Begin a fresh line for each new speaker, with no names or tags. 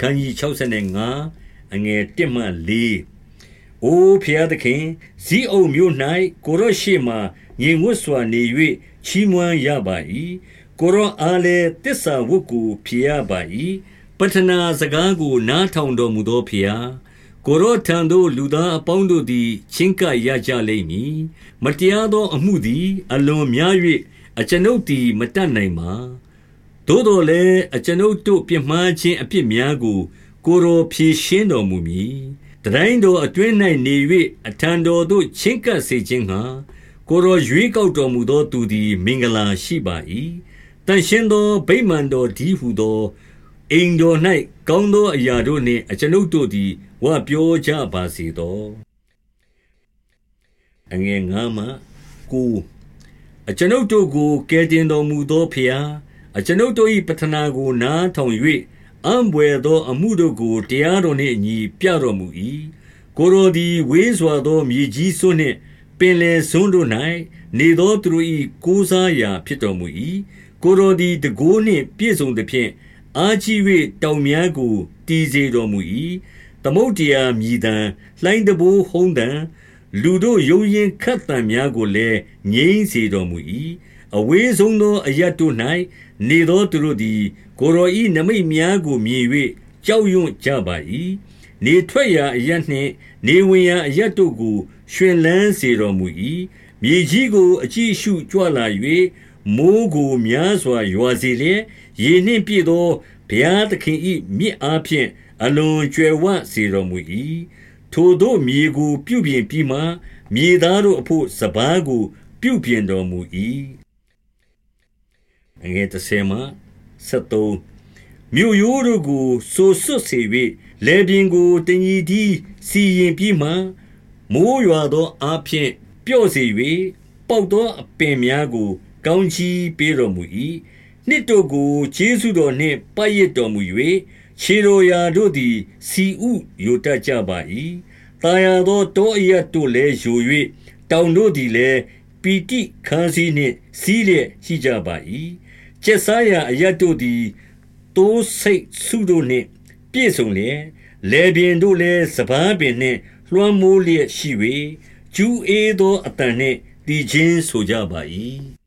ခန်းကြီး65အငယ်1မှ4အိုဖျားသခင်ဇီးအုံမြို့၌ကိုရော့ရှိမှငင်ဝတ်စွာနေ၍ချီးမွမ်းရပါ၏ကိုရော့အားလည်းတစ္ဆာဝတ်ကိုဖြေရပါ၏ပတနာစကားကိုနားထောင်တော်မူသောဖျားကိုရော့ထံသို့လူသားအပေါင်းတို့သည် ချင်းကပ်ရကြလိမ့်မည်မတရားသောအမှုသည် အလွန်များ၍အကျွန်ုပ်သည်မတတ်နိုင်ပါ သို့တော်လည်းအကျွန်ုပ်တို့ပြစ်မှားခြင်းအပြစ်များကို ကိုရောဖြေရှင်းတော်မူမည်တတိုင်းတော်အတွင်း၌နေ၍အထံတော်သို့ချင်းကပ်စေခြင်းဟာကိုရောရွေးကောက်တော်မူသောသူသည် မင်္ဂလာရှိပါ၏တန်ရှင်းသောဗိမာန်တော်ဒီဟုသောအိမ်တော်၌ကောင်းသောအရာတို့နှင့်အကျွန်ုပ်တို့သည်ဝပြောကြပါစေသောအငယ်ငါမှကိုအကျွန်ုပ်တို့ကိုကယ်တင်တော်မူသောဖျား အကျွန်ုပ်တို့၏ပတနာကိုနားထောင်၍အံဘွယ်သောအမှုတို့ကို တရားတော်နှင့်အညီ ပြတော်မူ၏ကိုရိုသည် ဝေးစွာသော မြေကြီးစွန်းနှင့် ပင်လယ်စွန်းတို့၌နေသောသူတို့၏ကိုးစားရာ ဖြစ်တော်မူ၏ကိုရိုသည်တကိုးနှင့်ပြည့်စုံသဖြင့် အာကြီး၍တောင်များကို တည်စေတော်မူ၏သမုတ်တရားမြည်တံလှိုင်းတဘိုးဟုံးတံလူတို့ယုံရင်ခတ်တံများကိုလည်း ငြိမ်းစေတော်မူ၏ အဝေးဆုံးသောအရတ်တို့၌နေသောသူတို့သည် ကိုရောဤနမိတ်များကိုမြင်၍ကြောက်ရွံ့ကြပါ၏နေထွက်ရာအရတ်နှင့် နေဝင်ရာအရတ်တို့ကိုရှင်လန်းစေတော်မူ၏မြေကြီးကို အကြည့်ရှုကြွလာ၍မိုးကိုများစွာ ရွာစေလျက် ရေနှင့်ပြည့်သော ဘုရားသခင်၏မြစ်အားဖြင့် အလွန်ကျွယ်ဝစေတော်မူ၏ထိုတို့မြေကို ပြုပြင်ပြီးမှ မြေသားတို့အဖို့ စပားကို ပြုပြင်တော်မူ၏ အငယ်30မှ73မြို့ရိုးတို့ကိုဆိုဆွတ်စေ၍လေပြင်းကိုတညီဒီစီရင်ပြီးမှမိုးရွာသောအားဖြင့်ပျော့စေ၍ပေါက်သောအပင်များကို ကောင်းချီးပေးတော်မူ၏နှစ်တို့ကိုခြေဆုတော်နှင့်ပတ်ရတော်မူ၍ခြေတော်ရာတို့သည် စီဥယိုတတ်ကြပါ၏တာယာသောတောအရတ်တို့လည်းယို၍တောင်တို့သည်လည်းပီ တိခန်းစည်းနှင့်စီးလျက်ရှိကြပါ၏ကျက်စားရာအရတ်တို့သည်တိုးစိတ်ဆုတို့နှင့်ပြည့်စုံလျက်လေပင်တို့လည်းစပားပင်နှင့်လွှမ်းမိုးလျက်ရှိ၍ကျူးအေးသောအတန်နှင့်တည်ခြင်းဆိုကြပါ၏